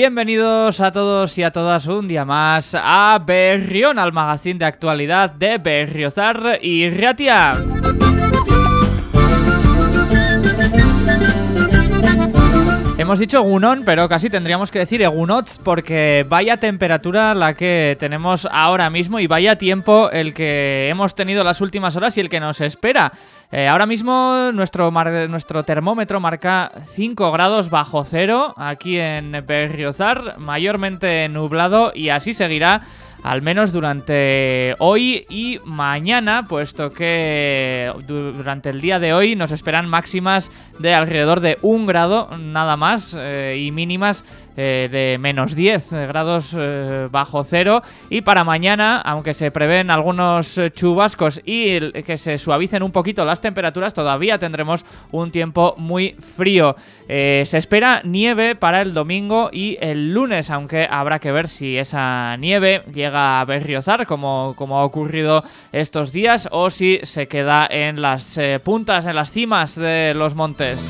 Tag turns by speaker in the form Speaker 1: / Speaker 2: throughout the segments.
Speaker 1: Bienvenidos a todos y a todas un día más a Berrión, al magazine de actualidad de Berriozar y Ratia. Hemos dicho Egunon, pero casi tendríamos que decir Egunots porque vaya temperatura la que tenemos ahora mismo y vaya tiempo el que hemos tenido las últimas horas y el que nos espera. Eh, ahora mismo nuestro, nuestro termómetro marca 5 grados bajo cero aquí en Berriozar, mayormente nublado y así seguirá al menos durante hoy y mañana, puesto que durante el día de hoy nos esperan máximas de alrededor de un grado nada más eh, y mínimas eh, de menos 10 grados eh, bajo cero. Y para mañana, aunque se prevén algunos chubascos y que se suavicen un poquito las temperaturas, todavía tendremos un tiempo muy frío. se espera nieve para el domingo y el lunes, aunque habrá que ver si esa nieve llega a berriozar, como, como ha ocurrido estos días, o si se queda en las puntas, en las cimas de los montes.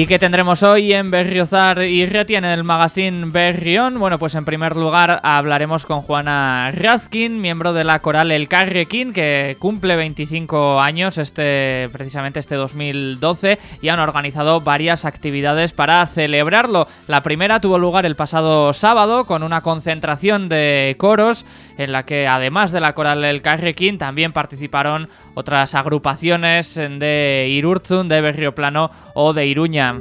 Speaker 1: ¿Y qué tendremos hoy en Berriozar y Reti en el magazine Berrión? Bueno, pues en primer lugar hablaremos con Juana Raskin, miembro de la coral El Carrequín, que cumple 25 años este precisamente este 2012 y han organizado varias actividades para celebrarlo. La primera tuvo lugar el pasado sábado con una concentración de coros en la que además de la coral El Carrequín también participaron otras agrupaciones de Irurzun, de Berrioplano o de Iruña.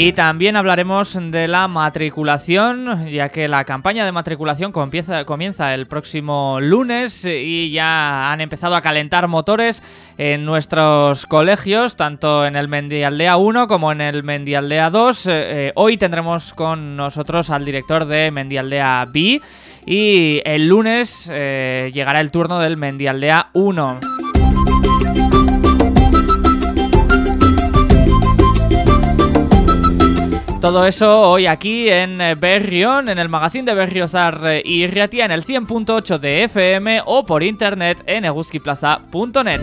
Speaker 1: Y también hablaremos de la matriculación, ya que la campaña de matriculación comienza, el próximo lunes y ya han empezado a calentar motores en nuestros colegios, tanto en el Mendialdea 1 como en el Mendialdea 2. Eh, eh, hoy tendremos con nosotros al director de Mendialdea B y el lunes eh, llegará el turno del Mendialdea 1. Todo eso hoy aquí en eh, Berrión, en el magazine de Berriozar eh, y Riatia en el 100.8 de FM o por internet en eguskiplaza.net.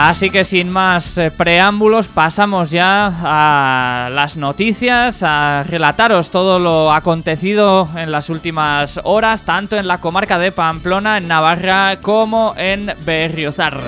Speaker 1: Así que sin más eh, preámbulos pasamos ya a las noticias, a relataros todo lo acontecido en las últimas horas, tanto en la comarca de Pamplona, en Navarra, como en Berriozar.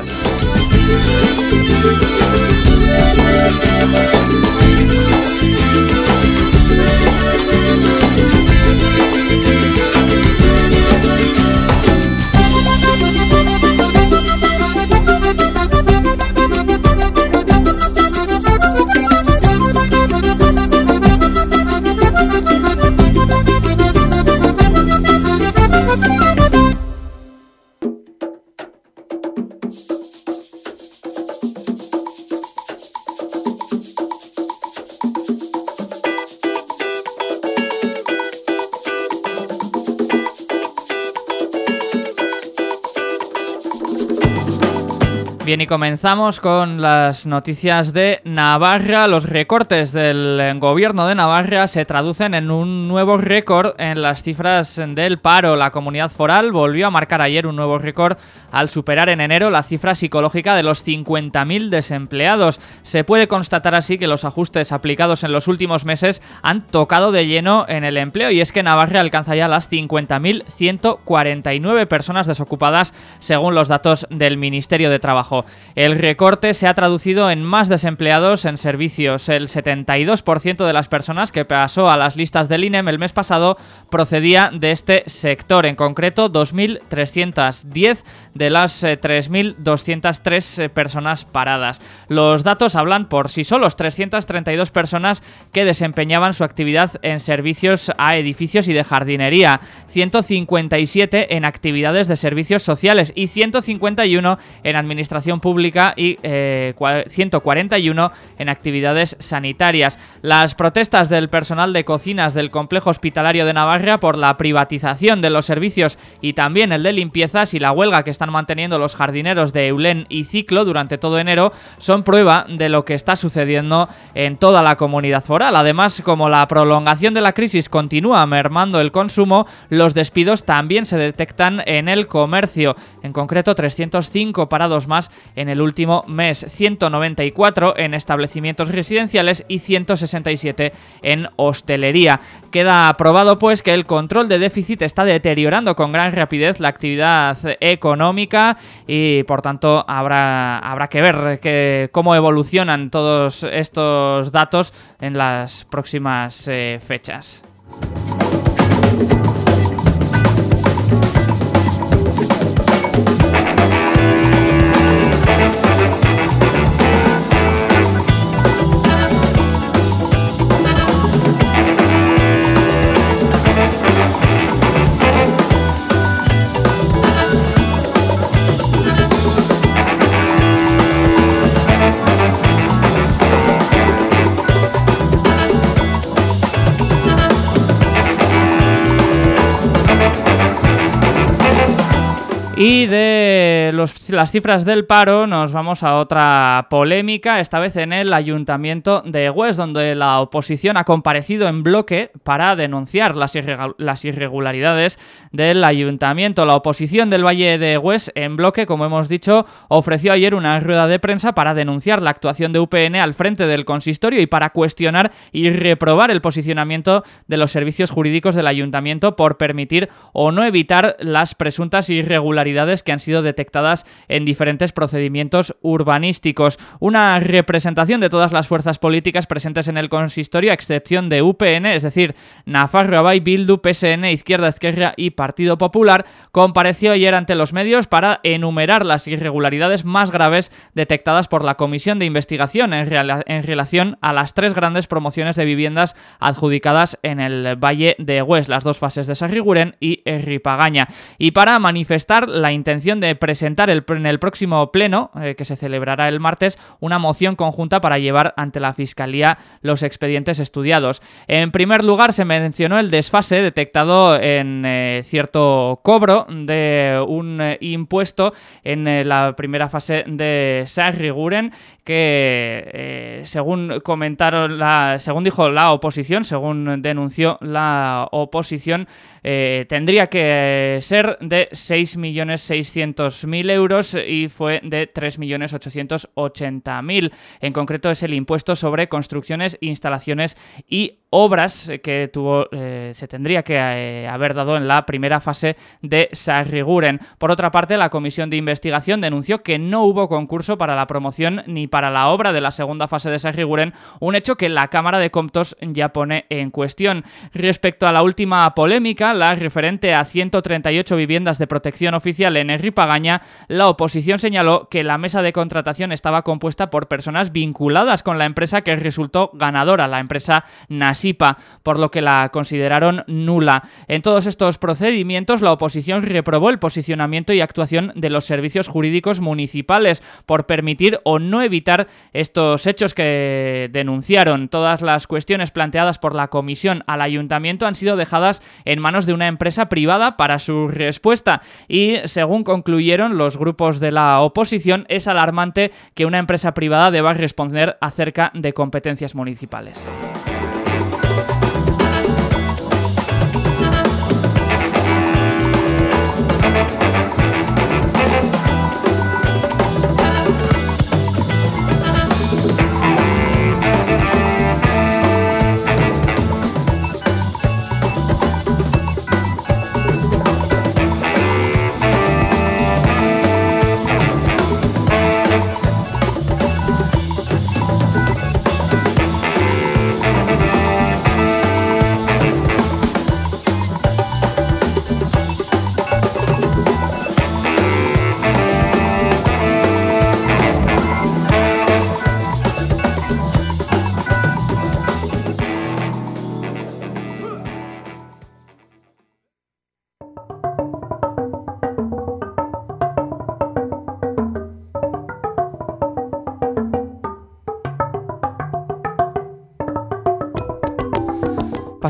Speaker 1: Comenzamos con las noticias de Navarra. Los recortes del gobierno de Navarra se traducen en un nuevo récord en las cifras del paro. La comunidad foral volvió a marcar ayer un nuevo récord al superar en enero la cifra psicológica de los 50.000 desempleados. Se puede constatar así que los ajustes aplicados en los últimos meses han tocado de lleno en el empleo y es que Navarra alcanza ya las 50.149 personas desocupadas según los datos del Ministerio de Trabajo. El recorte se ha traducido en más desempleados en servicios. El 72% de las personas que pasó a las listas del INEM el mes pasado procedía de este sector, en concreto 2.310 de las 3.203 eh, eh, personas paradas. Los datos hablan por sí solos, 332 personas que desempeñaban su actividad en servicios a edificios y de jardinería, 157 en actividades de servicios sociales y 151 en administración pública y 141 eh, en actividades sanitarias. Las protestas del personal de cocinas del complejo hospitalario de Navarra por la privatización de los servicios y también el de limpiezas y la huelga que están manteniendo los jardineros de Eulen y Ciclo durante todo enero son prueba de lo que está sucediendo en toda la comunidad foral. Además, como la prolongación de la crisis continúa mermando el consumo, los despidos también se detectan en el comercio, en concreto 305 parados más en el último mes, 194 en establecimientos residenciales y 167 en hostelería. Queda probado pues que el control de déficit está deteriorando con gran rapidez la actividad económica y por tanto habrá, habrá que ver que, cómo evolucionan todos estos datos en las próximas eh, fechas. Y de las cifras del paro nos vamos a otra polémica, esta vez en el ayuntamiento de West, donde la oposición ha comparecido en bloque para denunciar las, irregularidades del ayuntamiento. La oposición del Valle de West en bloque, como hemos dicho, ofreció ayer una rueda de prensa para denunciar la actuación de UPN al frente del consistorio y para cuestionar y reprobar el posicionamiento de los servicios jurídicos del ayuntamiento por permitir o no evitar las presuntas irregularidades que han sido detectadas en diferentes procedimientos urbanísticos. Una representación de todas las fuerzas políticas presentes en el consistorio, a excepción de UPN, es decir, Nafarro Abay, Bildu, PSN, Izquierda Esquerra y Partido Popular, compareció ayer ante los medios para enumerar las irregularidades más graves detectadas por la Comisión de Investigación en, relación a las tres grandes promociones de viviendas adjudicadas en el Valle de Hues, las dos fases de Sarriguren y Ripagaña. Y para manifestar la intención de presentar en el próximo pleno, eh, que se celebrará el martes, una moción conjunta para llevar ante la Fiscalía los expedientes estudiados. En primer lugar, se mencionó el desfase detectado en eh, cierto cobro de un eh, impuesto en la primera fase de Sarriguren, que según comentaron, la, según dijo la oposición, según denunció la oposición, tendría que ser de 6 millones 600.000 euros y fue de 3.880.000. En concreto es el impuesto sobre construcciones, instalaciones y obras que tuvo, eh, se tendría que eh, haber dado en la primera fase de Sarriguren. Por otra parte, la Comisión de Investigación denunció que no hubo concurso para la promoción ni para la obra de la segunda fase de Sarriguren, un hecho que la Cámara de Comptos ya pone en cuestión. Respecto a la última polémica, la referente a 138 viviendas de protección oficial en Ripagaña, la oposición señaló que la mesa de contratación estaba compuesta por personas vinculadas con la empresa que resultó ganadora, la empresa NAS por lo que la consideraron nula. En todos estos procedimientos, la oposición reprobó el posicionamiento y actuación de los servicios jurídicos municipales por permitir o no evitar estos hechos que denunciaron. Todas las cuestiones planteadas por la comisión al ayuntamiento han sido dejadas en manos de una empresa privada para su respuesta y, según concluyeron los grupos de la oposición, es alarmante que una empresa privada deba responder acerca de competencias municipales.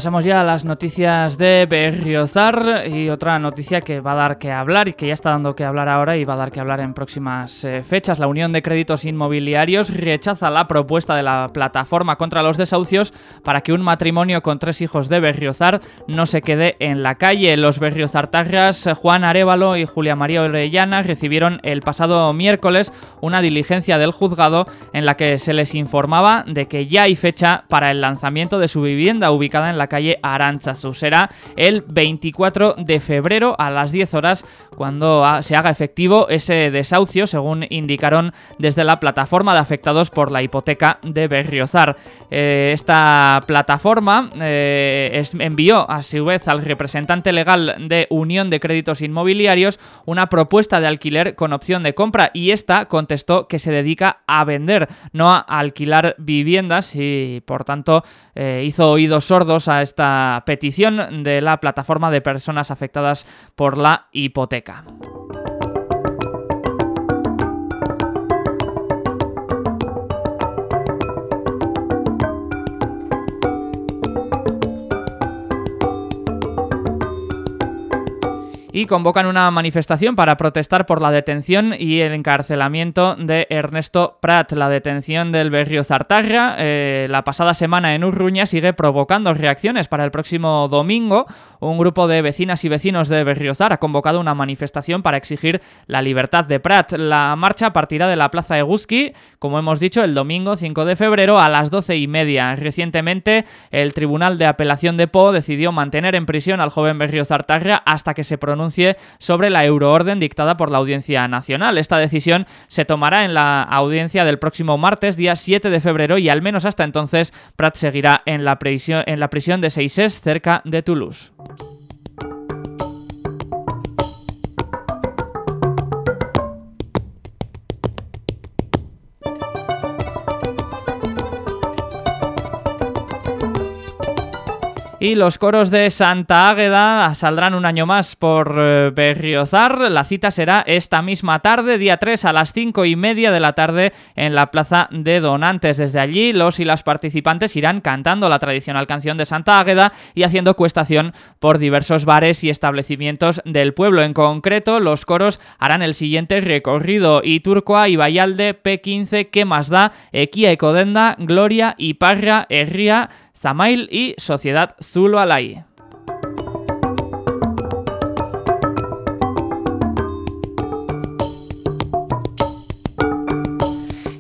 Speaker 1: Pasamos ya a las noticias de Berriozar y otra noticia que va a dar que hablar y que ya está dando que hablar ahora y va a dar que hablar en próximas eh, fechas. La Unión de Créditos Inmobiliarios rechaza la propuesta de la plataforma contra los desahucios para que un matrimonio con tres hijos de Berriozar no se quede en la calle. Los berriozartarras Juan Arevalo y Julia María Orellana recibieron el pasado miércoles una diligencia del juzgado en la que se les informaba de que ya hay fecha para el lanzamiento de su vivienda ubicada en la calle Aranchazu. Será el 24 de febrero a las 10 horas cuando se haga efectivo ese desahucio, según indicaron desde la plataforma de afectados por la hipoteca de Berriozar. Eh, esta plataforma eh, envió a su vez al representante legal de Unión de Créditos Inmobiliarios una propuesta de alquiler con opción de compra y esta contestó que se dedica a vender, no a alquilar viviendas y por tanto eh, hizo oídos sordos esta petición de la plataforma de personas afectadas por la hipoteca. Y convocan una manifestación para protestar por la detención y el encarcelamiento de Ernesto Prat. La detención del Berrio Zartarra eh, la pasada semana en Urruña sigue provocando reacciones para el próximo domingo. Un grupo de vecinas y vecinos de Berriozar ha convocado una manifestación para exigir la libertad de Prat. La marcha partirá de la Plaza Eguzki, como hemos dicho, el domingo 5 de febrero a las 12 y media. Recientemente, el Tribunal de Apelación de Po decidió mantener en prisión al joven Berriozartarra hasta que se pronuncie sobre la euroorden dictada por la Audiencia Nacional. Esta decisión se tomará en la audiencia del próximo martes, día 7 de febrero, y al menos hasta entonces Prat seguirá en la prisión, en la prisión de Seises, cerca de Toulouse. Y los coros de Santa Águeda saldrán un año más por eh, Berriozar. La cita será esta misma tarde, día 3 a las 5 y media de la tarde en la plaza de Donantes. Desde allí, los y las participantes irán cantando la tradicional canción de Santa Águeda y haciendo cuestación por diversos bares y establecimientos del pueblo. En concreto, los coros harán el siguiente recorrido: Iturcoa, Ibayalde, P15, ¿Qué más da? Equia Ecodenda, Gloria, Iparra, Herría. Zamail y Sociedad Zulu Alay.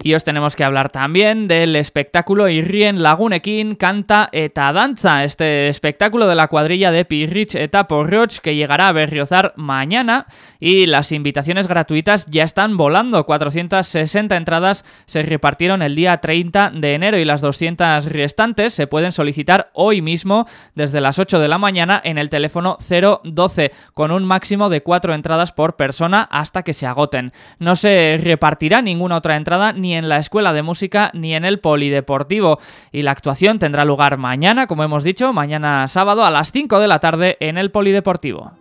Speaker 1: Y os tenemos que hablar también del espectáculo Irrien Lagunekin Canta eta Danza, este espectáculo de la cuadrilla de Pirrich eta Porroch que llegará a Berriozar mañana y las invitaciones gratuitas ya están volando. 460 entradas se repartieron el día 30 de enero y las 200 restantes se pueden solicitar hoy mismo desde las 8 de la mañana en el teléfono 012 con un máximo de 4 entradas por persona hasta que se agoten. No se repartirá ninguna otra entrada ni en la Escuela de Música ni en el Polideportivo. Y la actuación tendrá lugar mañana, como hemos dicho, mañana sábado a las 5 de la tarde en el Polideportivo.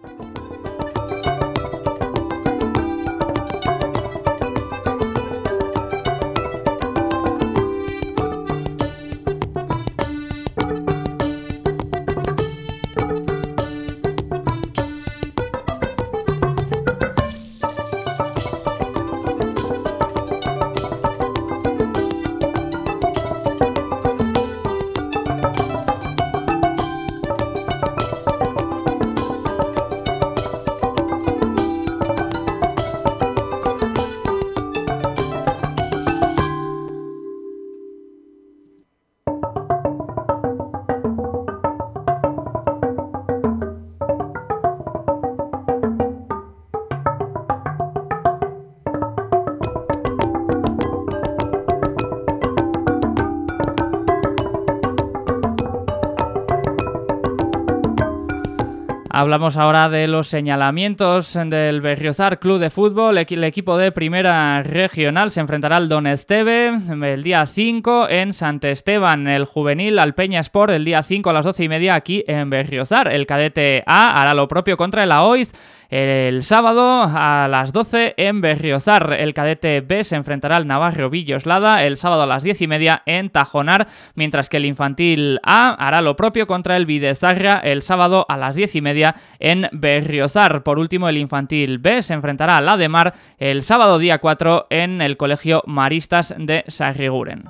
Speaker 1: Hablamos ahora de los señalamientos del Berriozar Club de Fútbol. El equipo de primera regional se enfrentará al Don Esteve el día 5 en Sant Esteban. El juvenil al Peña Sport el día 5 a las 12 y media aquí en Berriozar. El cadete A hará lo propio contra el AOIZ El sábado a las 12 en Berriozar, el cadete B se enfrentará al Navarro Villoslada el sábado a las 10 y media en Tajonar, mientras que el infantil A hará lo propio contra el Videzarra el sábado a las 10 y media en Berriozar. Por último, el infantil B se enfrentará al Ademar el sábado día 4 en el Colegio Maristas de Sarriguren.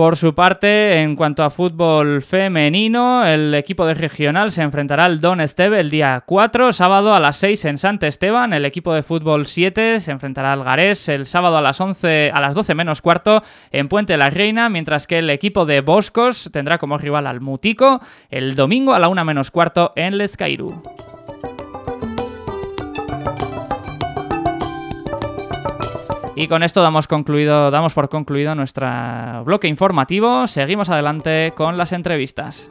Speaker 1: Por su parte, en cuanto a fútbol femenino, el equipo de regional se enfrentará al Don Esteve el día 4, sábado a las 6 en Sant Esteban. El equipo de fútbol 7 se enfrentará al Garés el sábado a las 11 a las 12 menos cuarto en Puente la Reina, mientras que el equipo de Boscos tendrá como rival al Mutico el domingo a la 1 menos cuarto en Lezcairu. Y con esto damos, concluido, damos por concluido nuestro bloque informativo. Seguimos adelante con las entrevistas.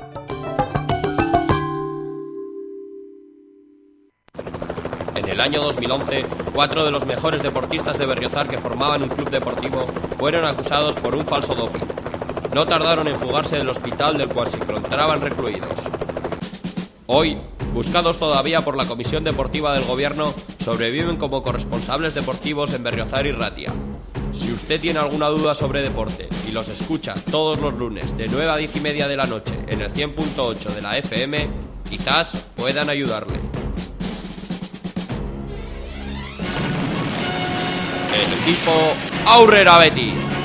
Speaker 2: En el año 2011, cuatro de los mejores deportistas de Berriozar que formaban un club deportivo fueron acusados por un falso doping. No tardaron en fugarse del hospital del cual se encontraban recluidos. Hoy, buscados todavía por la Comisión Deportiva del Gobierno, sobreviven como corresponsables deportivos en Berriozar y Ratia. Si usted tiene alguna duda sobre deporte y los escucha todos los lunes de 9 a 10 y media de la noche en el 100.8 de la FM, quizás puedan ayudarle. El equipo Aurrera Betis.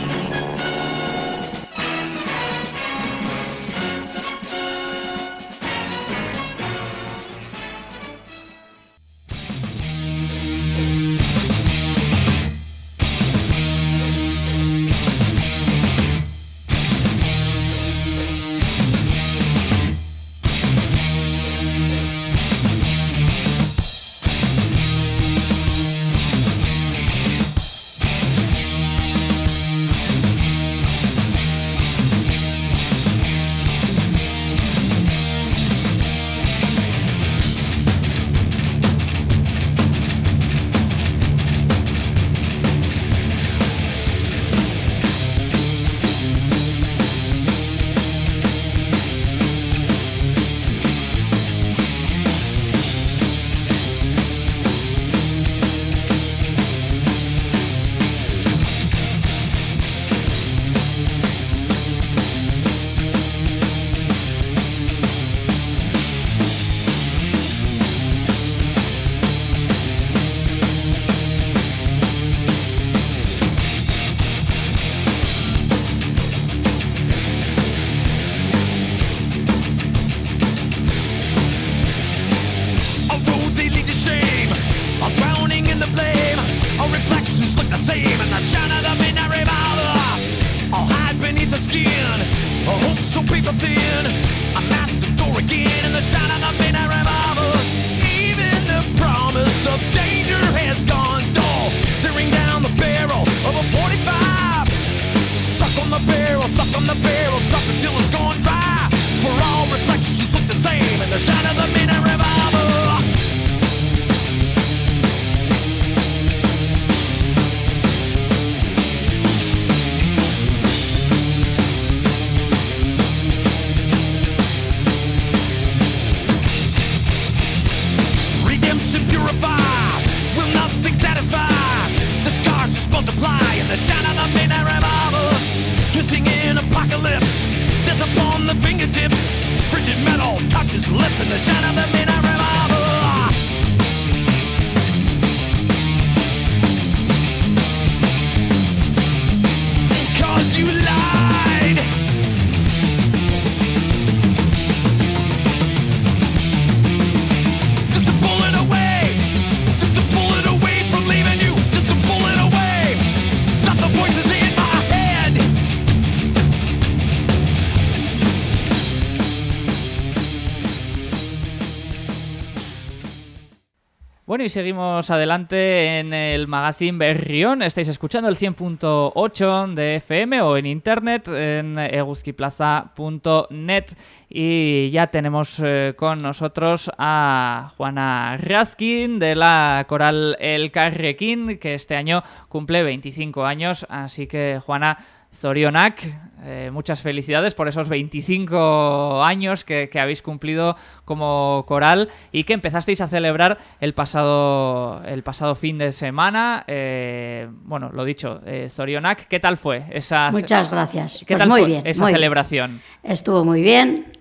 Speaker 1: Y seguimos adelante en el magazine Berrión. Estáis escuchando el 100.8 de FM o en internet en eguzquiplaza.net. Y ya tenemos eh, con nosotros a Juana Raskin de la coral El Carrequín, que este año cumple 25 años. Así que, Juana, Zorionak, eh, muchas felicidades por esos 25 años que, habéis cumplido como coral y que empezasteis a celebrar el pasado, el pasado fin de semana. Eh, bueno, lo dicho, eh, Zorionak, ¿qué tal fue esa
Speaker 3: Muchas gracias.
Speaker 1: ¿Qué
Speaker 3: pues
Speaker 1: tal
Speaker 3: muy
Speaker 1: fue
Speaker 3: bien,
Speaker 1: esa celebración?
Speaker 3: Estuvo muy bien,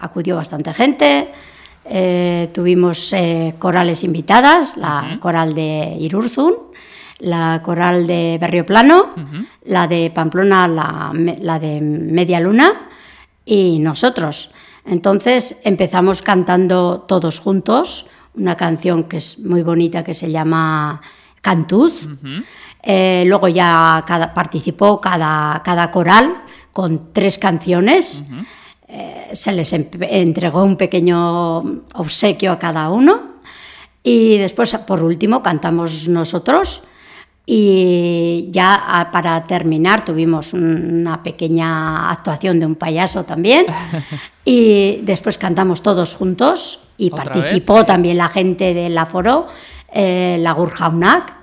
Speaker 3: acudió bastante gente. tuvimos corales invitadas, la coral de Irurzun, la coral de Berrioplano, la de Pamplona, la, de Media Luna y nosotros. Entonces empezamos cantando todos juntos una canción que es muy bonita que se llama Cantuz. Eh, luego ya cada, participó cada, cada coral con tres canciones. Eh, se les entregó un pequeño obsequio a cada uno. Y después, por último, cantamos nosotros y ya ah, para terminar tuvimos una pequeña actuación de un payaso también. y después cantamos todos juntos y participó también la gente del aforo eh, la Gurjaunak.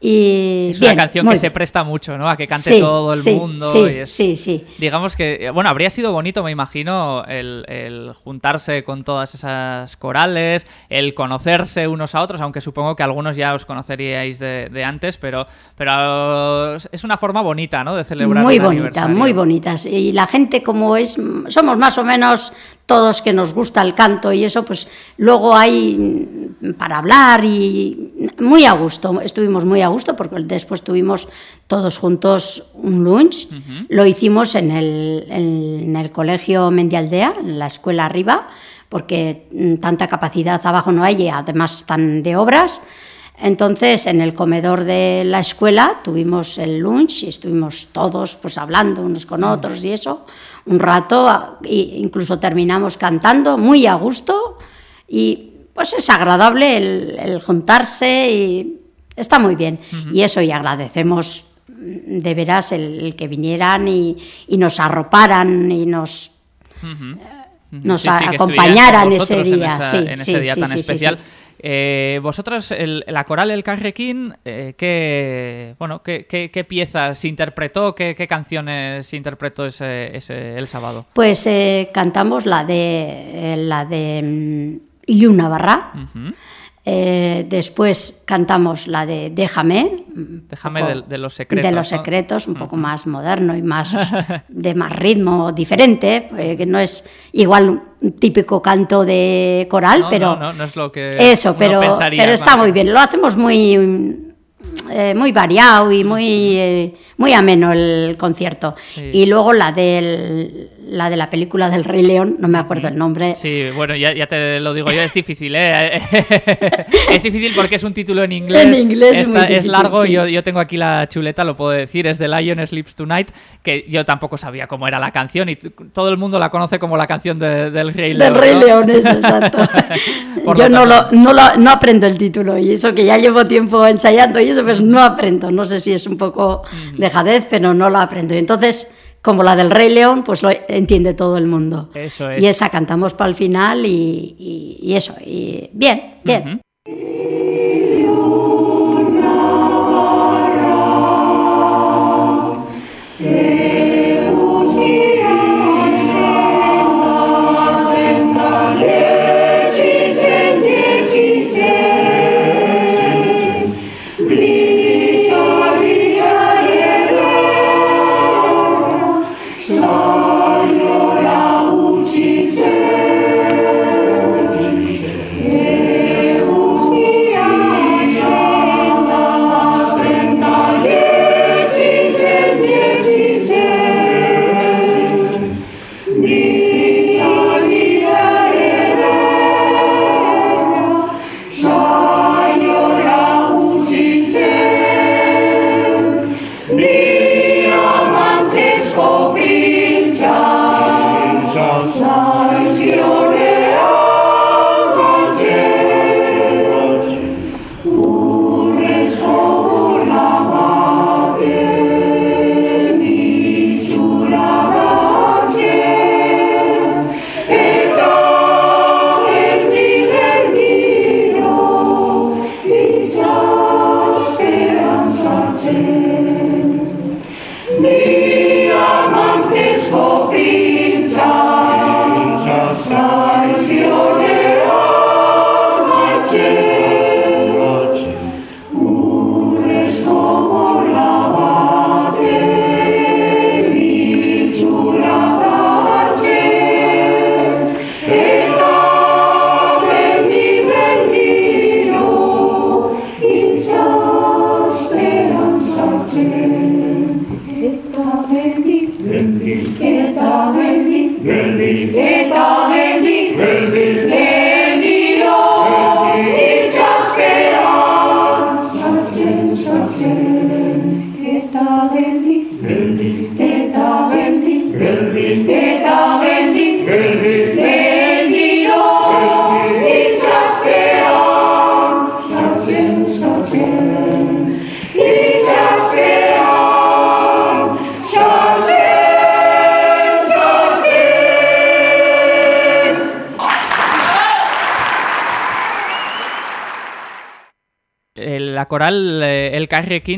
Speaker 3: y
Speaker 1: es una canción que se presta mucho, ¿no? A que cante todo el mundo.
Speaker 3: Sí, sí, sí.
Speaker 1: Digamos que, bueno, habría sido bonito, me imagino, el, juntarse con todas esas corales, el conocerse unos a otros, aunque supongo que algunos ya os conoceríais de, antes, pero, pero es una forma bonita, ¿no? De celebrar.
Speaker 3: Muy bonita, muy bonitas. Y la gente, como es, somos más o menos todos que nos gusta el canto y eso, pues luego hay para hablar y muy a gusto, estuvimos muy a gusto porque después tuvimos todos juntos un lunch, lo hicimos en el, en el colegio Mendialdea, en la escuela arriba, porque tanta capacidad abajo no hay y además están de obras. Entonces, en el comedor de la escuela tuvimos el lunch y estuvimos todos pues hablando unos con otros y eso un rato, e incluso terminamos cantando muy a gusto y pues es agradable el, juntarse y está muy bien. Y eso, y agradecemos de veras el, que vinieran y, nos arroparan y nos... nos acompañaran ese día,
Speaker 1: en ese día tan especial. Eh, vosotros, la coral El Carrequín, eh, ¿qué, bueno, qué, piezas interpretó, qué, canciones interpretó ese, el sábado?
Speaker 3: Pues eh, cantamos la de la de Iyuna mm, Barra. Eh, después cantamos la de Déjame.
Speaker 1: Déjame de, los secretos.
Speaker 3: De los secretos, un poco más moderno y más de más ritmo diferente, que no es igual un típico canto de coral, pero.
Speaker 1: No, no, no es lo que.
Speaker 3: Eso, pero, pero está muy bien. Lo hacemos muy. Eh, muy variado y muy, eh, muy ameno el concierto. Y luego la del la de la película del Rey León, no me acuerdo el nombre.
Speaker 1: Sí, bueno, ya, ya te lo digo yo, es difícil, ¿eh? es difícil porque es un título en inglés.
Speaker 3: En inglés
Speaker 1: es, largo, yo, yo tengo aquí la chuleta, lo puedo decir, es The Lion Sleeps Tonight, que yo tampoco sabía cómo era la canción y todo el mundo la conoce como la canción del Rey León.
Speaker 3: Del Rey León, eso, exacto. yo no, lo, no, lo, no aprendo el título y eso que ya llevo tiempo ensayando y eso, pero no aprendo. No sé si es un poco dejadez, pero no lo aprendo. Y entonces como la del Rey León, pues lo entiende todo el mundo.
Speaker 1: Eso es.
Speaker 3: Y esa cantamos para el final y, eso. Y bien, bien.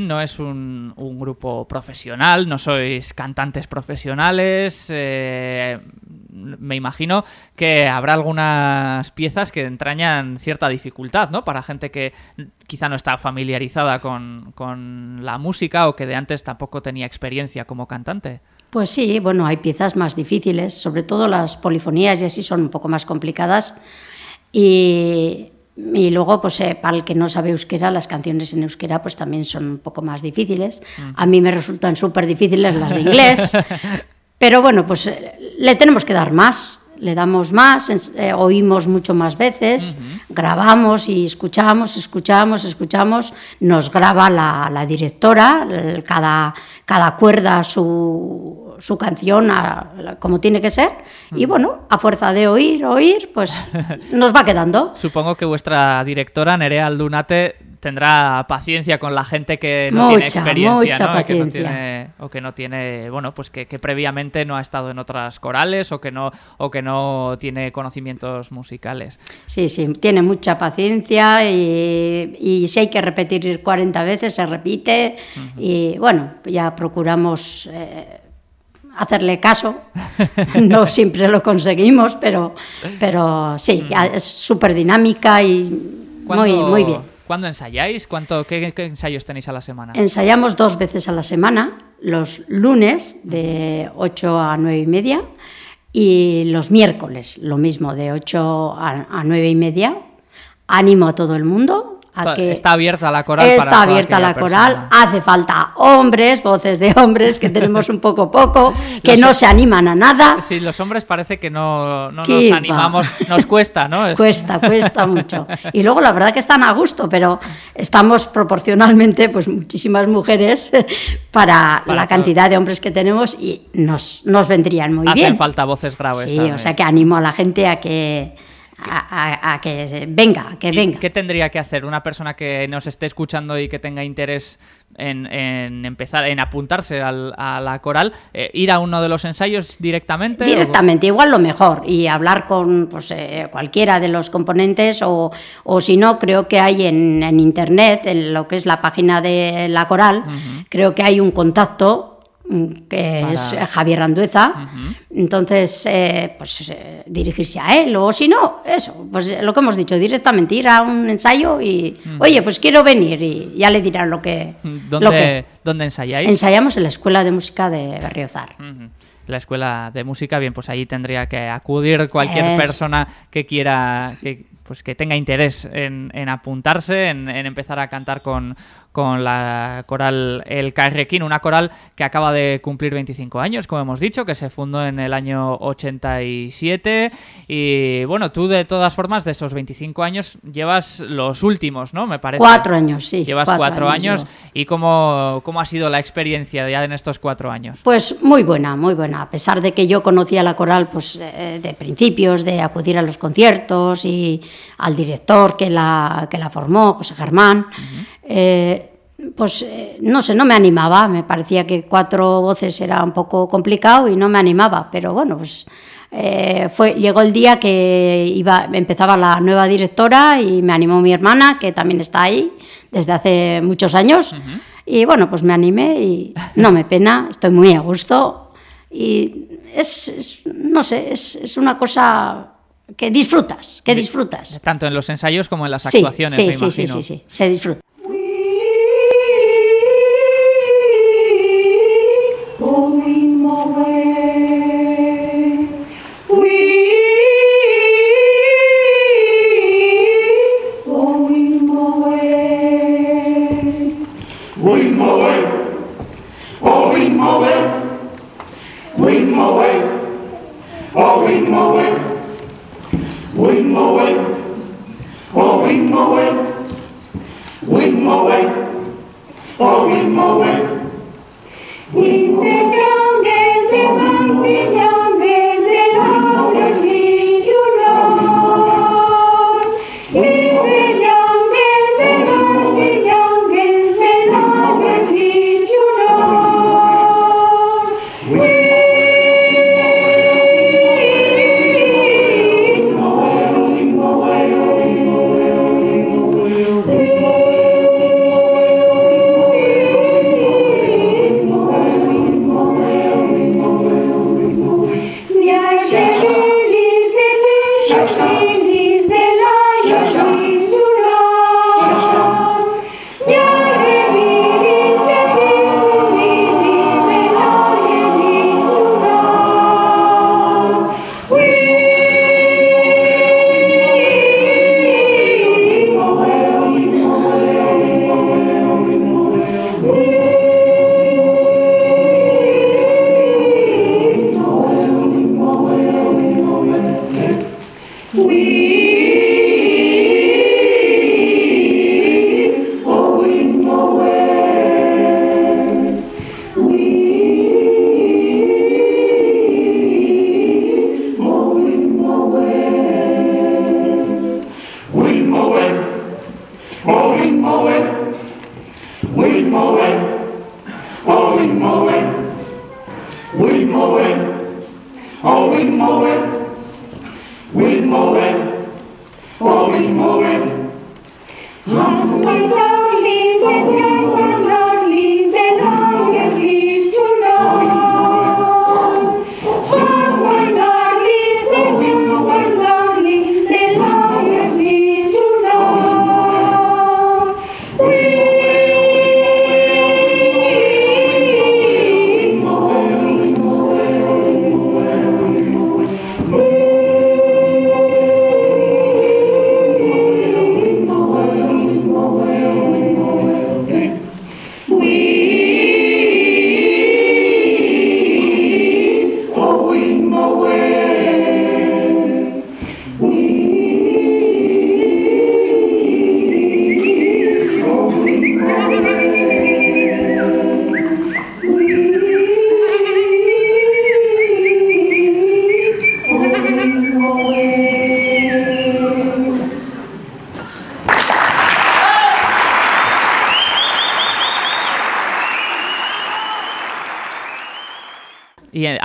Speaker 1: No es un, grupo profesional, no sois cantantes profesionales. Eh, me imagino que habrá algunas piezas que entrañan cierta dificultad, ¿no? Para gente que quizá no está familiarizada con, con la música o que de antes tampoco tenía experiencia como cantante.
Speaker 3: Pues sí, bueno, hay piezas más difíciles, sobre todo las polifonías y así son un poco más complicadas. Y y luego, pues eh, para el que no sabe euskera, las canciones en euskera pues también son un poco más difíciles. Mm. A mí me resultan súper difíciles las de inglés. pero bueno, pues eh, le tenemos que dar más. Le damos más, eh, oímos mucho más veces, grabamos y escuchamos, escuchamos, escuchamos. Nos graba la, la directora, cada, cada cuerda su, su canción como tiene que ser. Y bueno, a fuerza de oír, oír, pues nos va quedando.
Speaker 1: Supongo que vuestra directora, Nerea Aldunate, tendrá paciencia con la gente que no tiene experiencia, ¿no? Que no tiene, o que no tiene, bueno, pues que, previamente no ha estado en otras corales o que no o que no tiene conocimientos musicales.
Speaker 3: Sí, sí, tiene mucha paciencia y, si hay que repetir 40 veces se repite y bueno, ya procuramos eh, hacerle caso. No siempre lo conseguimos, pero, pero sí, mm. es súper dinámica y muy, muy bien.
Speaker 1: ¿Cuándo ensayáis? ¿Cuánto, qué, ensayos tenéis a la semana?
Speaker 3: Ensayamos dos veces a la semana, los lunes de 8 a 9 y media y los miércoles lo mismo, de 8 a, a 9 y media. Animo a todo el mundo
Speaker 1: está abierta la coral.
Speaker 3: Está abierta la coral. Hace falta hombres, voces de hombres que tenemos un poco poco, que no se animan a nada.
Speaker 1: Sí, los hombres parece que no, nos animamos, nos cuesta, ¿no?
Speaker 3: Cuesta, cuesta mucho. Y luego la verdad que están a gusto, pero estamos proporcionalmente, pues muchísimas mujeres para, la cantidad de hombres que tenemos y nos, nos vendrían muy bien.
Speaker 1: Hacen falta voces graves.
Speaker 3: Sí, o sea que animo a la gente a que a, que venga, que venga.
Speaker 1: ¿Qué tendría que hacer una persona que nos esté escuchando y que tenga interés en, empezar, en apuntarse a la coral? Eh, ¿Ir a uno de los ensayos directamente?
Speaker 3: Directamente, igual lo mejor, y hablar con pues, eh, cualquiera de los componentes, o, o, si no, creo que hay en, internet, en lo que es la página de la coral, creo que hay un contacto que es Javier Randueza. Entonces, eh, pues eh, dirigirse a él, o si no, eso, pues lo que hemos dicho, directamente ir a un ensayo y, oye, pues quiero venir y ya le dirán lo que...
Speaker 1: ¿Dónde, ¿dónde ensayáis?
Speaker 3: Ensayamos en la Escuela de Música de Berriozar.
Speaker 1: La Escuela de Música, bien, pues allí tendría que acudir cualquier persona que quiera... Que, pues que tenga interés en, apuntarse, en, empezar a cantar con, con la coral El Carrequín, una coral que acaba de cumplir 25 años, como hemos dicho, que se fundó en el año 87 y bueno, tú de todas formas de esos 25 años llevas los últimos, ¿no? Me parece.
Speaker 3: Cuatro años, sí.
Speaker 1: Llevas cuatro, años, y cómo, cómo ha sido la experiencia ya en estos cuatro años.
Speaker 3: Pues muy buena, muy buena, a pesar de que yo conocía la coral pues eh, de principios, de acudir a los conciertos y al director que la, que la formó, José Germán eh, no sé, no me animaba, me parecía que cuatro voces era un poco complicado y no me animaba, pero bueno, pues eh, fue, llegó el día que iba, empezaba la nueva directora y me animó mi hermana, que también está ahí desde hace muchos años, Y bueno, pues me animé y no me pena, estoy muy a gusto. Y es, no sé, es, una cosa que disfrutas, que disfrutas.
Speaker 1: Tanto en los ensayos como en las actuaciones,
Speaker 3: sí, sí, sí, sí, sí, se disfruta.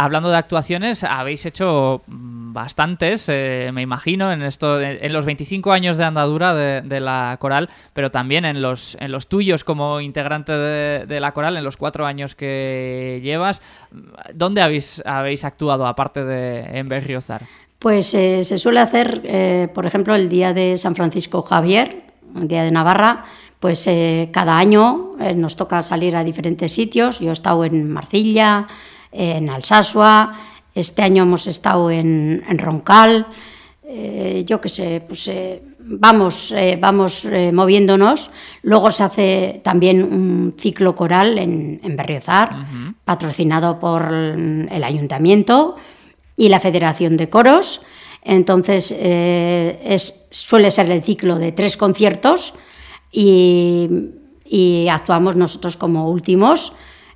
Speaker 1: Hablando de actuaciones, habéis hecho mm, bastantes, eh, me imagino, en esto, en los 25 años de andadura de, la coral, pero también en los, en los tuyos como integrante de, la coral, en los cuatro años que llevas. ¿Dónde habéis, habéis actuado aparte de en Berriozar?
Speaker 3: Pues eh, se suele hacer, eh, por ejemplo, el día de San Francisco Javier, el día de Navarra, pues cada año nos toca salir a diferentes sitios. Yo he estado en Marcilla, en Alsasua, este año hemos estado en, Roncal, eh, yo qué sé, pues eh, vamos, eh, vamos moviéndonos. Luego se hace también un ciclo coral en, Berriozar, patrocinado por el ayuntamiento y la Federación de Coros. Entonces es, suele ser el ciclo de tres conciertos y, y actuamos nosotros como últimos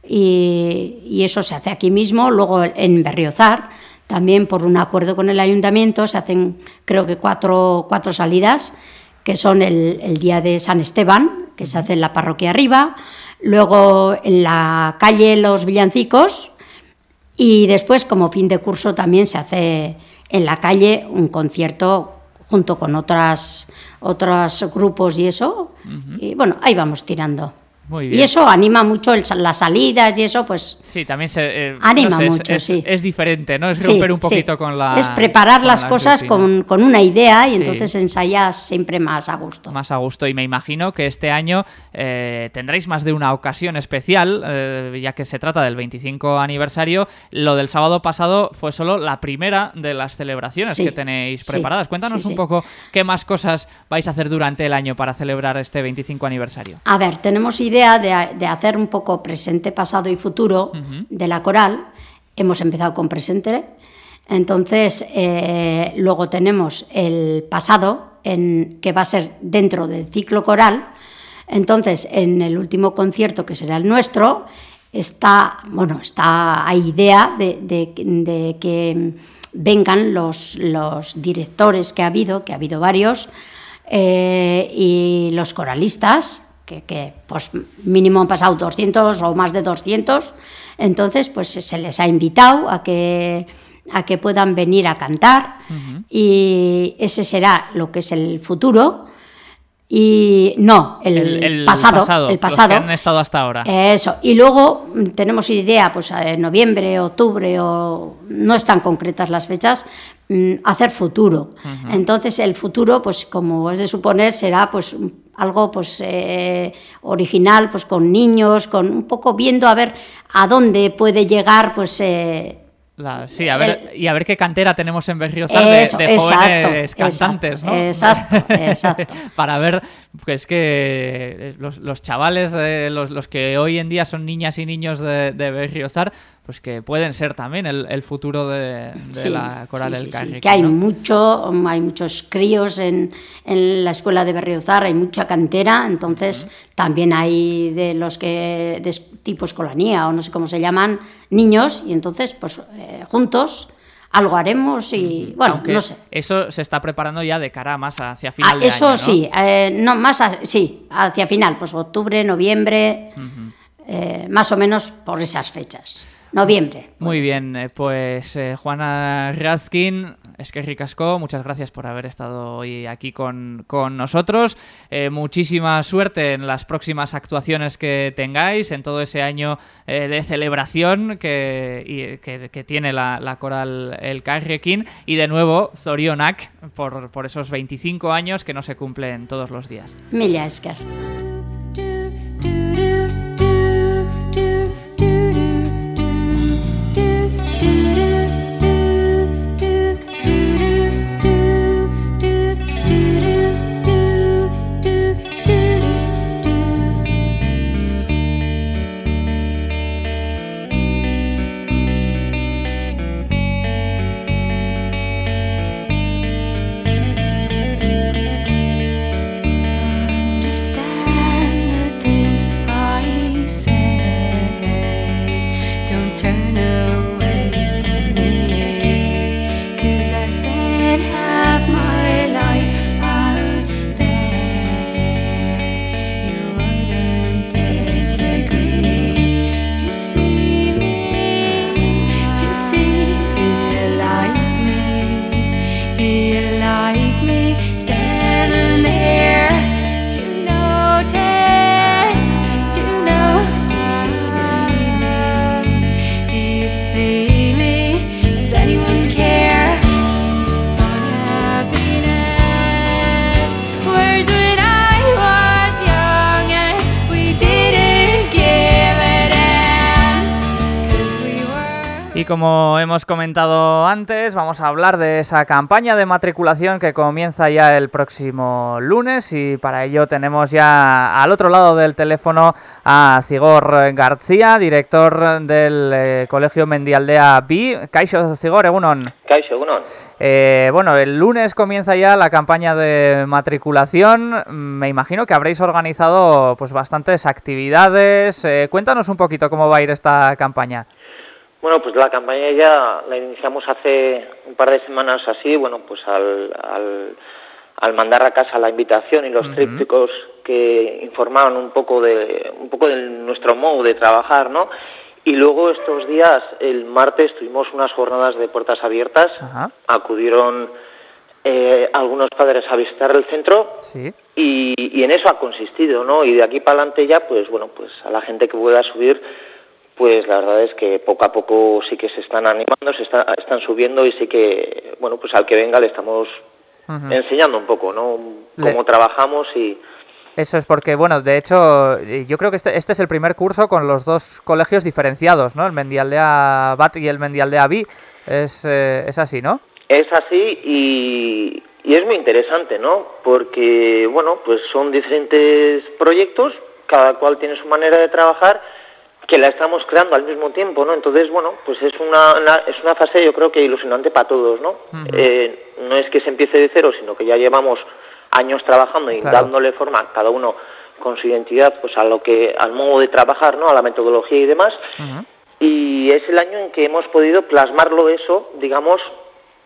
Speaker 3: y, eso se hace aquí mismo. Luego en Berriozar, también por un acuerdo con el ayuntamiento, se hacen creo que cuatro, cuatro salidas, que son el, día de San Esteban, que se hace en la parroquia arriba, luego en la calle Los Villancicos y después como fin de curso también se hace en la calle un concierto junto con otras, otros grupos y eso. Y bueno, ahí vamos tirando.
Speaker 1: Muy
Speaker 3: Y eso anima mucho el las salidas y eso, pues
Speaker 1: Sí, también se... eh,
Speaker 3: Anima
Speaker 1: no sé, es-
Speaker 3: mucho,
Speaker 1: es,
Speaker 3: sí.
Speaker 1: Es diferente, ¿no? Es
Speaker 3: sí,
Speaker 1: romper un
Speaker 3: sí.
Speaker 1: poquito con la...
Speaker 3: Es preparar
Speaker 1: con
Speaker 3: las
Speaker 1: la
Speaker 3: cosas con, con una idea y entonces ensayas siempre más a gusto.
Speaker 1: más a gusto y me imagino que este año eh, tendréis más de una ocasión especial eh, ya que se trata del 25 aniversario lo del sábado pasado fue solo la primera de las celebraciones que tenéis preparadas cuéntanos un poco qué más cosas vais a hacer durante el año para celebrar este 25 aniversario
Speaker 3: A ver, tenemos idea de, de hacer un poco presente, pasado y futuro de la coral. Hemos empezado con presente. Entonces, eh, luego tenemos el pasado, en, que va a ser dentro del ciclo coral. Entonces, en el último concierto, que será el nuestro, está, bueno, está, hay idea de, de- de que vengan los, los directores que ha habido, que ha habido varios, eh, y los coralistas, que, que, pues mínimo han pasado 200 o más de 200, entonces pues se les ha invitado a que, a que puedan venir a cantar. Y ese será lo que es el futuro. Y no, el, pasado, el
Speaker 1: los
Speaker 3: pasado.
Speaker 1: que han estado hasta ahora.
Speaker 3: Eso. Y luego mm, tenemos idea, pues en noviembre, octubre, o no están concretas las fechas, hacer futuro. Entonces el futuro, pues como es de suponer, será pues algo pues eh, original, pues con niños, con un poco viendo a ver a dónde puede llegar, pues eh,
Speaker 1: La- sí, a ver, y a ver qué cantera tenemos en Berriozar de,
Speaker 3: Eso,
Speaker 1: de jóvenes
Speaker 3: exacto,
Speaker 1: cantantes, ¿no?
Speaker 3: exacto, exacto.
Speaker 1: Para ver, pues que los, los chavales, eh, los, los que hoy en día son niñas y niños de, de Berriozar, pues que pueden ser también el, el futuro de, de
Speaker 3: Sí,
Speaker 1: la Coral del
Speaker 3: sí, sí, que hay
Speaker 1: ¿no?
Speaker 3: mucho, hay muchos críos en, en la escuela de Berriozar, hay mucha cantera, entonces también hay de los que de tipo escolanía o no sé cómo se llaman, niños, y entonces pues eh, juntos algo haremos y bueno,
Speaker 1: Aunque
Speaker 3: no sé.
Speaker 1: eso se está preparando ya de cara más hacia final
Speaker 3: Ah,
Speaker 1: de
Speaker 3: eso
Speaker 1: año, ¿no?
Speaker 3: sí, eh, no más a- sí, hacia final, pues octubre, noviembre, eh, más o menos por esas fechas. Noviembre.
Speaker 1: Muy
Speaker 3: puede ser.
Speaker 1: bien, eh, pues eh, Juana Razkin, es que ricasco, muchas gracias por haber estado hoy aquí con, con nosotros. Eh, muchísima suerte en las próximas actuaciones que tengáis, en todo ese año eh, de celebración que, y- que, que tiene la, la coral El Carrequín. Y de nuevo, Zorionak, por, por esos 25 años que no se cumplen todos los días.
Speaker 3: Esker.
Speaker 1: Como hemos comentado antes, vamos a hablar de esa campaña de matriculación que comienza ya el próximo lunes y para ello tenemos ya al otro lado del teléfono a Zigor García, director del eh, Colegio Mendialdea B. Caixo Zigor, Egunon.
Speaker 4: Kaixo, egunon.
Speaker 1: Eh, bueno, el lunes comienza ya la campaña de matriculación. Me imagino que habréis organizado pues bastantes actividades. Eh, cuéntanos un poquito cómo va a ir esta campaña.
Speaker 4: Bueno, pues la campaña ya la iniciamos hace un par de semanas así, bueno, pues al, al, al mandar a casa la invitación y los trípticos que informaban un poco de un poco de nuestro modo de trabajar, ¿no? Y luego estos días, el martes, tuvimos unas jornadas de puertas abiertas. Acudieron eh, algunos padres a visitar el centro
Speaker 1: Sí.
Speaker 4: y, y en eso ha consistido, ¿no? Y de aquí para adelante ya, pues bueno, pues a la gente que pueda subir, pues la verdad es que poco a poco sí que se están animando, se está- están subiendo y sí que, bueno, pues al que venga le estamos enseñando un poco, ¿no?
Speaker 1: Le-
Speaker 4: Cómo trabajamos y...
Speaker 1: Eso es porque, bueno, de hecho, eh, yo creo que este, este es el primer curso con los dos colegios diferenciados, ¿no? El Mendialdea BAT y el Mendialdea BI. Es, eh, es así, ¿no?
Speaker 4: Es así y, y es muy interesante, ¿no? Porque, bueno, pues son diferentes proyectos, cada cual tiene su manera de trabajar, que la estamos creando al mismo tiempo, ¿no? Entonces, bueno, pues es una, una- es una fase yo creo que ilusionante para todos, ¿no? Eh, no es que se empiece de cero, sino que ya llevamos años trabajando y
Speaker 1: Claro.
Speaker 4: dándole forma cada uno con su identidad, pues a lo que, al modo de trabajar, ¿no? A la metodología y demás. Y es el año en que hemos podido plasmarlo eso, digamos,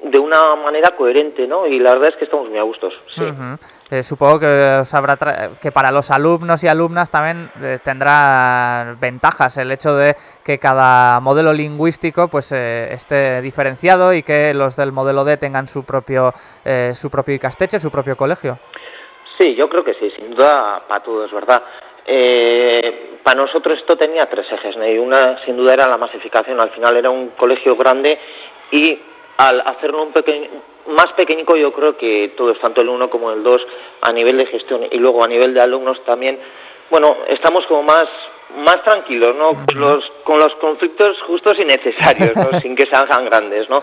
Speaker 4: de una manera coherente, ¿no? Y la verdad es que estamos muy a gustos, sí.
Speaker 1: Eh, supongo que, os que para los alumnos y alumnas también eh, tendrá ventajas el hecho de que cada modelo lingüístico pues eh, esté diferenciado y que los del modelo D tengan su propio eh, su propio Icasteche, su propio colegio.
Speaker 4: Sí, yo creo que sí, sin duda para todos, ¿verdad? Para nosotros esto tenía tres ejes, ¿no? y una sin duda era la masificación. Al final era un colegio grande y al hacerlo un pequeño, más pequeñico yo creo que todos, tanto el uno como el dos, a nivel de gestión y luego a nivel de alumnos también, bueno, estamos como más más tranquilos, ¿no? Con los, con los conflictos justos y necesarios, ¿no? Sin que sean tan grandes, ¿no?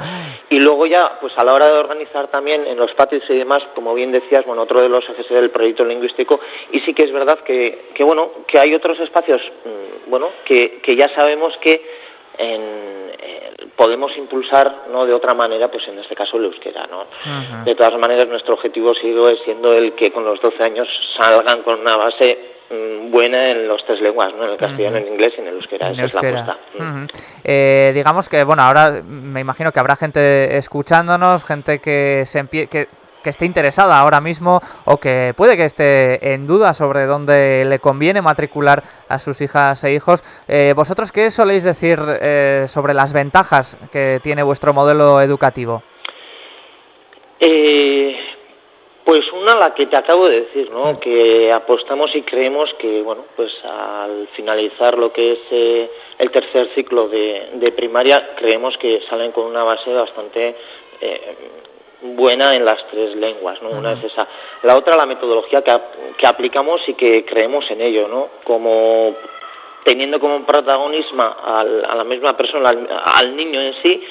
Speaker 4: Y luego ya, pues a la hora de organizar también en los patios y demás, como bien decías, bueno, otro de los ejes era el proyecto lingüístico y sí que es verdad que, que bueno, que hay otros espacios, mm, bueno, que, que ya sabemos que en, eh, podemos impulsar, ¿no? De otra manera, pues en este caso el euskera, ¿no? De todas maneras, nuestro objetivo sigue siendo el que con los 12 años salgan con una base mm, buena en los tres lenguas, ¿no? En el castellano, en inglés y en el euskera. Esa es la apuesta. Mm.
Speaker 1: Eh, digamos que, bueno, ahora me imagino que habrá gente escuchándonos, gente que se empie- que, que esté interesada ahora mismo o que puede que esté en duda sobre dónde le conviene matricular a sus hijas e hijos. Eh, ¿Vosotros qué soléis decir eh, sobre las ventajas que tiene vuestro modelo educativo?
Speaker 4: Eh, pues una la que te acabo de decir, ¿no? Que apostamos y creemos que, bueno, pues al finalizar lo que es eh, el tercer ciclo de, de primaria, creemos que salen con una base bastante eh, buena en las tres lenguas, ¿no? Una es esa. La otra, la metodología que, que aplicamos y que creemos en ello, ¿no? Como teniendo como protagonismo al- a la misma persona, al, al niño en sí,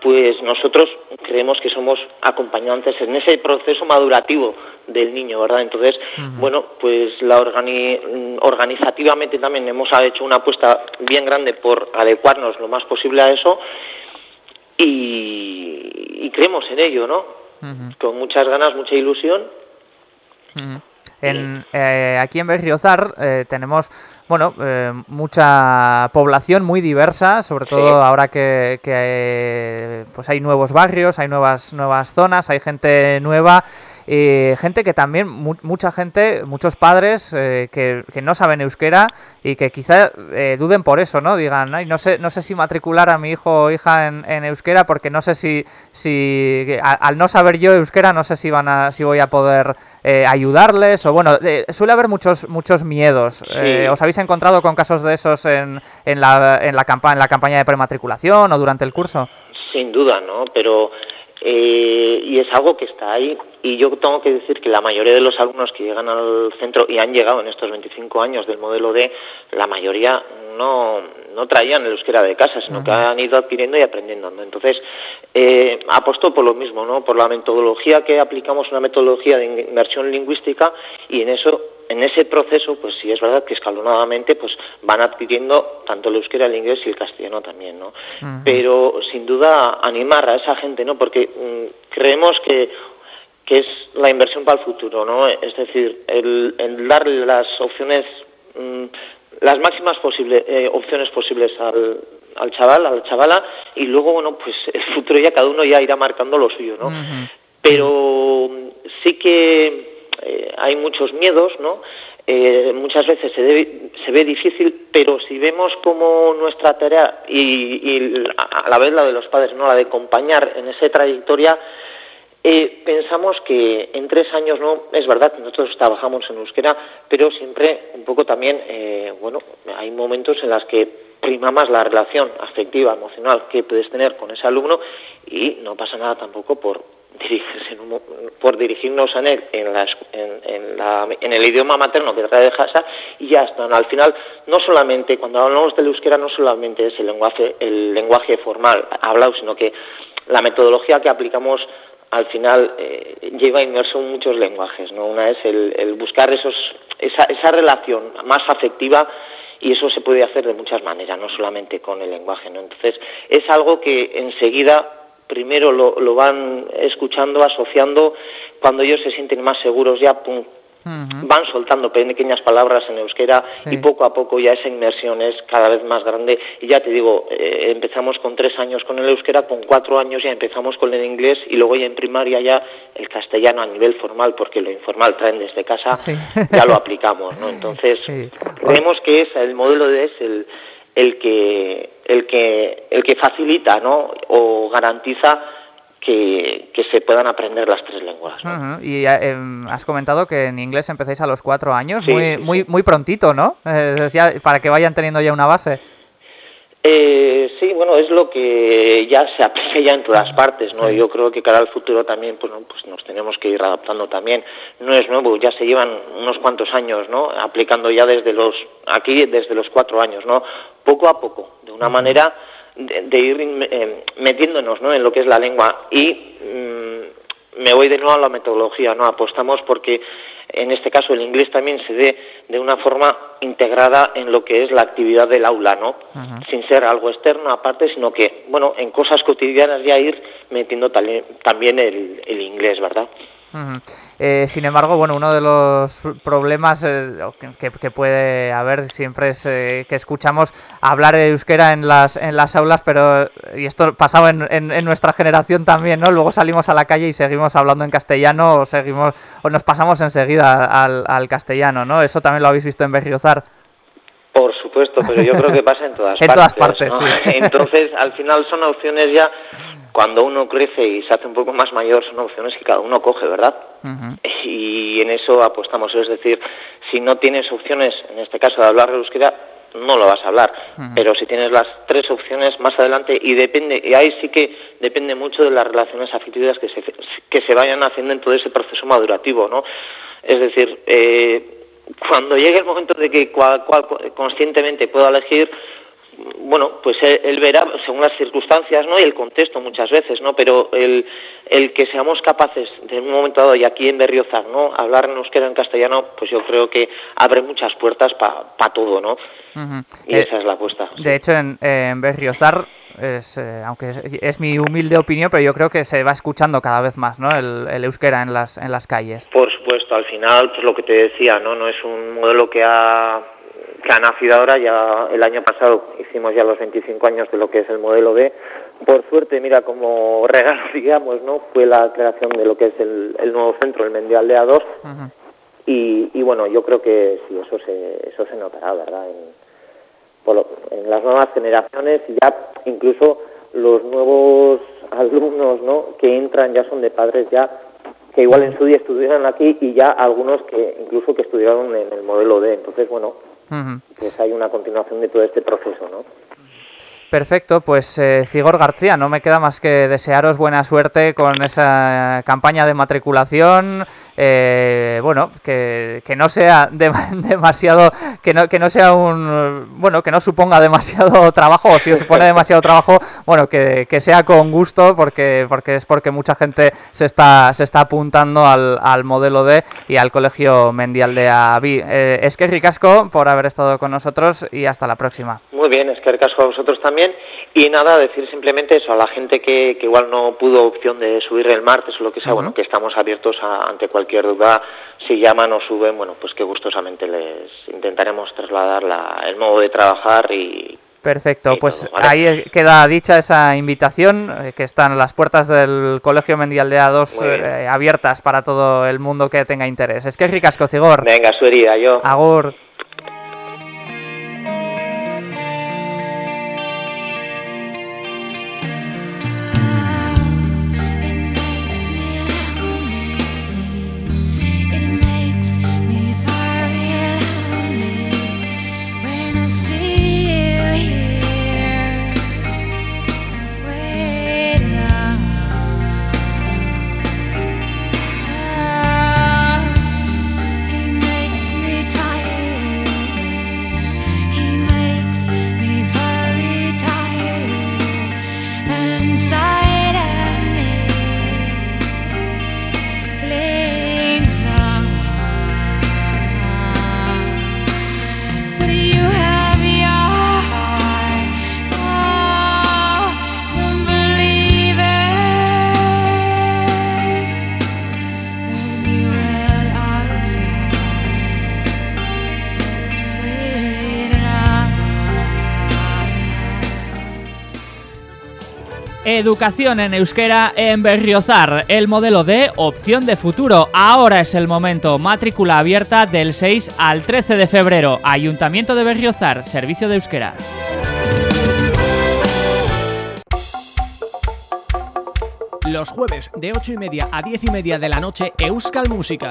Speaker 4: pues nosotros creemos que somos acompañantes en ese proceso madurativo del niño, ¿verdad? Entonces, bueno, pues la organi- organizativamente también hemos hecho una apuesta bien grande por adecuarnos lo más posible a eso y, y creemos en ello, ¿no? Con muchas ganas, mucha ilusión.
Speaker 1: En, eh, aquí en Berriozar eh, tenemos bueno eh, mucha población muy diversa, sobre todo ahora que, que, eh, pues hay nuevos barrios, hay nuevas nuevas zonas, hay gente nueva. Eh, gente que también, mu- mucha gente, muchos padres eh, que, que no saben euskera y que quizá eh, duden por eso, ¿no? Digan, "Ay, no sé no sé si matricular a mi hijo o hija en, en euskera porque no sé si, si a- al no saber yo euskera no sé si van a si voy a poder eh, ayudarles o bueno, suele haber muchos muchos miedos. ¿Os habéis encontrado con casos de esos en, en, la, en, la campa en la campaña de prematriculación o durante el curso?
Speaker 4: Sin duda, ¿no? Pero, eh, y es algo que está ahí. Y yo tengo que decir que la mayoría de los alumnos que llegan al centro y han llegado en estos 25 años del modelo D, la mayoría no, no traían el euskera de casa, sino que han ido adquiriendo y aprendiendo. ¿no? Entonces, eh, apuesto por lo mismo, ¿no? Por la metodología que aplicamos, una metodología de inmersión lingüística, y en eso en ese proceso, pues sí es verdad que escalonadamente pues van adquiriendo tanto el euskera, el inglés y el castellano también, ¿no? Pero sin duda animar a esa gente, ¿no? Porque mm, creemos que, que es la inversión para el futuro, ¿no? Es decir, el, el darle las opciones, mm, las máximas posibles, eh, opciones posibles al, al chaval, a la chavala, y luego, bueno, pues el futuro ya cada uno ya irá marcando lo suyo, ¿no? Pero sí que eh, hay muchos miedos, ¿no? Eh, muchas veces se, debe- se ve difícil, pero si vemos como nuestra tarea y, y a a la vez la de los padres, ¿no? La de acompañar en esa trayectoria, Eh, pensamos que en tres años no, es verdad, nosotros trabajamos en euskera, pero siempre un poco también, eh, bueno, hay momentos en los que prima más la relación afectiva, emocional que puedes tener con ese alumno y no pasa nada tampoco por dirigirse por dirigirnos a él en la- en el idioma materno que trae de casa y ya está. Al final, no solamente, cuando hablamos del euskera, no solamente es el lenguaje, el lenguaje formal hablado, sino que la metodología que aplicamos al final eh, lleva inmerso muchos lenguajes. ¿no? Una es el, buscar esos, esa, esa relación más afectiva y eso se puede hacer de muchas maneras, no solamente con el lenguaje. ¿no? Entonces, es algo que enseguida primero lo, lo van escuchando, asociando, cuando ellos se sienten más seguros ya, Van soltando pequeñas palabras en euskera
Speaker 1: Sí.
Speaker 4: y poco a poco ya esa inmersión es cada vez más grande. Y ya te digo, eh, empezamos con tres años con el euskera, con cuatro años ya empezamos con el inglés y luego ya en primaria ya el castellano a nivel formal, porque lo informal traen desde casa,
Speaker 1: Sí.
Speaker 4: ya lo aplicamos. ¿no? Entonces,
Speaker 1: Sí.
Speaker 4: creemos que es el modelo de es el, el que el que el que facilita ¿no? o garantiza que, que se puedan aprender las tres lenguas.
Speaker 1: Y eh, em, has comentado que en inglés empezáis a los cuatro años,
Speaker 4: Sí,
Speaker 1: muy,
Speaker 4: sí,
Speaker 1: muy, muy prontito, ¿no? Eh, ya- para que vayan teniendo ya una base.
Speaker 4: Eh, sí, bueno, es lo que ya se aplica ya en todas partes, ¿no? Yo creo que cara al futuro también, pues, no, pues nos tenemos que ir adaptando también. No es nuevo, ya se llevan unos cuantos años, ¿no? Aplicando ya desde los, aquí desde los cuatro años, ¿no? Poco a poco, de una manera de, de ir eh, metiéndonos, ¿no? En lo que es la lengua y mm, me voy de nuevo a la metodología, ¿no? Apostamos porque en este caso el inglés también se dé de una forma integrada en lo que es la actividad del aula, ¿no? Sin ser algo externo aparte, sino que, bueno, en cosas cotidianas ya ir metiendo también el, el inglés, ¿verdad?
Speaker 1: Eh, sin embargo, bueno, uno de los problemas eh, que, puede haber siempre es eh, que escuchamos hablar euskera en las, en las aulas, pero, y esto pasaba en, en- en nuestra generación también, ¿no? Luego salimos a la calle y seguimos hablando en castellano o seguimos o nos pasamos enseguida al, al castellano, ¿no? Eso también lo habéis visto en Berriozar.
Speaker 4: Por supuesto, pero yo creo que pasa en todas
Speaker 1: En
Speaker 4: partes.
Speaker 1: todas partes,
Speaker 4: ¿no?
Speaker 1: sí.
Speaker 4: Entonces, al final son opciones ya, cuando uno crece y se hace un poco más mayor, son opciones que cada uno coge, ¿verdad? Y en eso apostamos, es decir, si no tienes opciones, en este caso de hablar euskera, no lo vas a hablar, pero si tienes las tres opciones más adelante y depende y ahí sí que depende mucho de las relaciones afectivas que se que se vayan haciendo en todo ese proceso madurativo, ¿no? Es decir, eh, cuando llegue el momento de que cual, cual- conscientemente pueda elegir, bueno, pues él, él verá según las circunstancias, ¿no? Y el contexto muchas veces, ¿no? Pero el, el que seamos capaces de en un momento dado y aquí en Berriozar, ¿no? Hablar en euskera en castellano, pues yo creo que abre muchas puertas para todo, ¿no? Y
Speaker 1: Eh,
Speaker 4: esa es la apuesta. sí.
Speaker 1: De hecho, en, en Berriozar, es, eh, aunque es, es mi humilde opinión, pero yo creo que se va escuchando cada vez más ¿no? el, el euskera en las, en las calles.
Speaker 4: Por supuesto, al final, pues lo que te decía, ¿no? No es un modelo que ha, que ha nacido ahora, ya el año pasado hicimos ya los 25 años de lo que es el modelo B. Por suerte, mira, como regalo, digamos, ¿no? Fue la creación de lo que es el, el nuevo centro, el Mendial de A2,
Speaker 1: Ujú.
Speaker 4: y, y bueno, yo creo que sí, eso se, eso se notará, ¿verdad? En, por lo- en las nuevas generaciones y ya incluso los nuevos alumnos, ¿no? Que entran ya son de padres ya que igual en su día estudiaron aquí y ya algunos que incluso que estudiaron en el modelo D. Entonces, bueno,
Speaker 1: Ujú.
Speaker 4: pues hay una continuación de todo este proceso, ¿no?
Speaker 1: Perfecto, pues eh, Cigor García, no me queda más que desearos buena suerte con esa campaña de matriculación. Eh, bueno, que, que no sea dema- demasiado, que no, que no sea un, bueno, que no suponga demasiado trabajo, o si os supone demasiado trabajo, bueno, que, que sea con gusto, porque, porque es porque mucha gente se está, se está apuntando al, al modelo D y al Colegio Mendial de Avi. Eh, es que ricasco por haber estado con nosotros y hasta la próxima.
Speaker 4: Muy bien, es que ricasco a vosotros también. Y nada, decir simplemente eso a la gente que, que igual no pudo opción de subir el martes o lo que sea, bueno, que estamos abiertos a- ante cualquier duda. Si llaman o suben, bueno, pues que gustosamente les intentaremos trasladar la- el modo de trabajar y
Speaker 1: Perfecto,
Speaker 4: y
Speaker 1: pues
Speaker 4: todo, ¿vale?
Speaker 1: ahí queda dicha esa invitación, eh, que están las puertas del Colegio Mendial de A2
Speaker 4: Muy bien.
Speaker 1: eh, abiertas para todo el mundo que tenga interés. Es que ricasco, Cigor.
Speaker 4: venga, su herida, yo.
Speaker 1: Agur. Educación en euskera en Berriozar, el modelo de opción de futuro. Ahora es el momento. Matrícula abierta del 6 al 13 de febrero. Ayuntamiento de Berriozar, Servicio de Euskera.
Speaker 5: Los jueves de 8 y media a 10 y media de la noche, Euskal Música.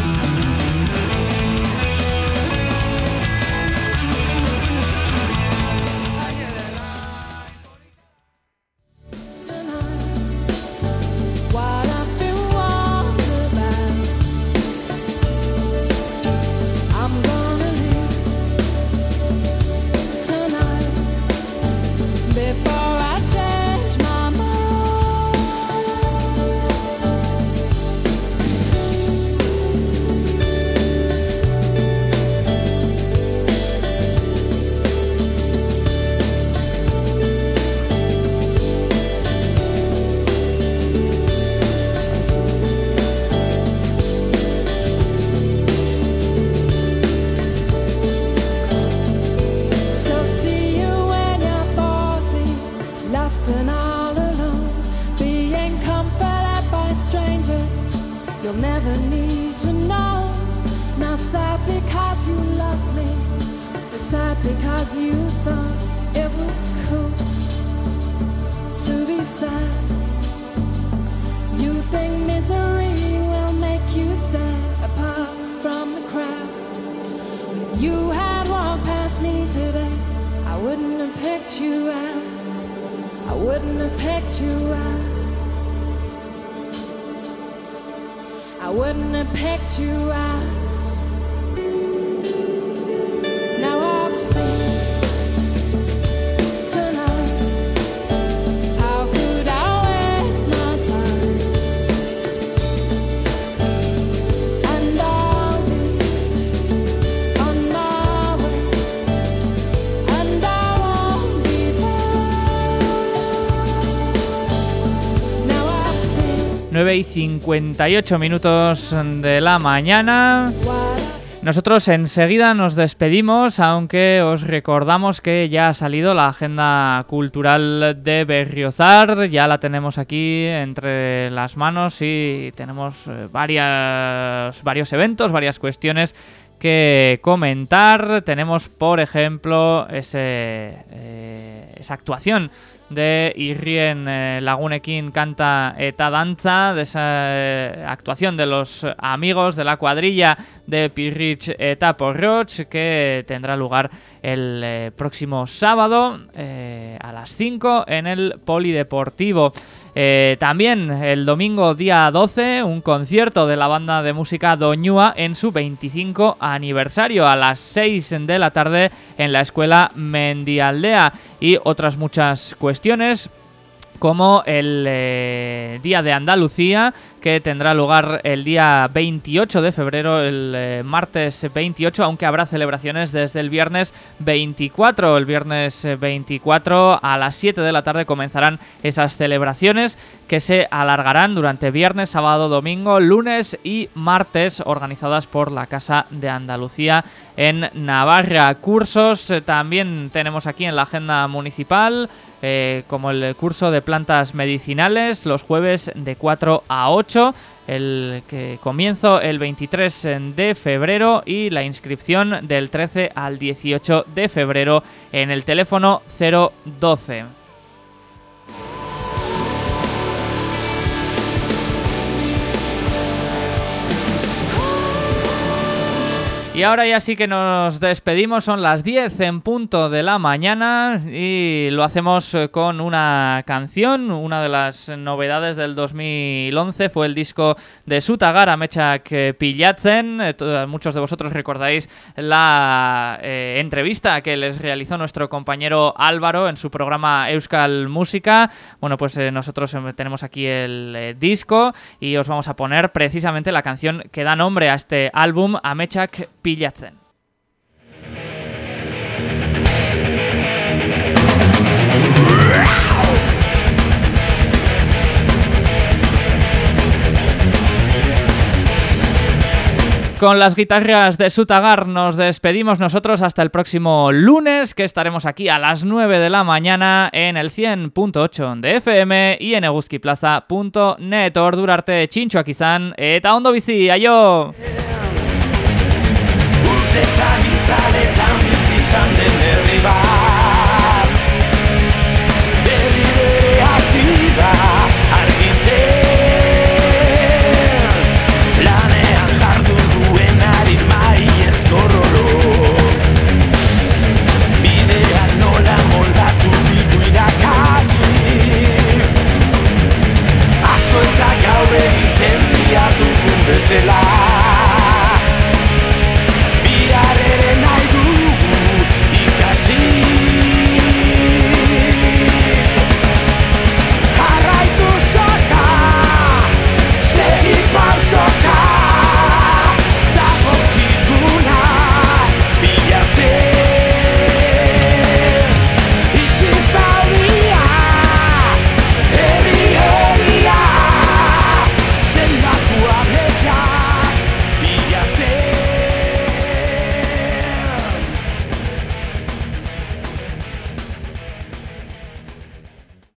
Speaker 1: Y 58 minutos de la mañana. Nosotros enseguida nos despedimos, aunque os recordamos que ya ha salido la agenda cultural de Berriozar, ya la tenemos aquí entre las manos y tenemos eh, varias, varios eventos, varias cuestiones que comentar. Tenemos, por ejemplo, ese, eh, esa actuación de Irrien eh, Lagunekin canta eta danza, de esa eh, actuación de los amigos de la cuadrilla de Pirrich eta Porroch, que tendrá lugar el eh, próximo sábado a las 5 en el Polideportivo. Eh, también el domingo día 12 un concierto de la banda de música Doñua en su 25 aniversario a las 6 de la tarde en la escuela Mendialdea. Y otras muchas cuestiones como el eh, Día de Andalucía, que tendrá lugar el día 28 de febrero, el eh, martes 28, aunque habrá celebraciones desde el viernes 24. El viernes eh, 24 a las 7 de la tarde comenzarán esas celebraciones que se alargarán durante viernes, sábado, domingo, lunes y martes, organizadas por la Casa de Andalucía en Navarra. Cursos eh, también tenemos aquí en la agenda municipal eh, como el curso de plantas medicinales los jueves de 4 a 8, el que comienzo el 23 de febrero y la inscripción del 13 al 18 de febrero en el teléfono 012. Y ahora ya sí que nos despedimos, son las 10 en punto de la mañana y lo hacemos eh, con una canción, una de las novedades del 2011 fue el disco de Sutagara Mechak eh, Pillatzen, eh, muchos de vosotros recordáis la entrevista que les realizó nuestro compañero Álvaro en su programa Euskal Música, bueno pues nosotros tenemos aquí el disco y os vamos a poner precisamente la canción que da nombre a este álbum, Amechak Con las guitarras de Sutagar nos despedimos nosotros hasta el próximo lunes, que estaremos aquí a las 9 de la mañana en el 100.8 de FM y en eguzkiplaza.net. Ordurarte txintxoak izan, eta ondo bizi! eta hizkuntza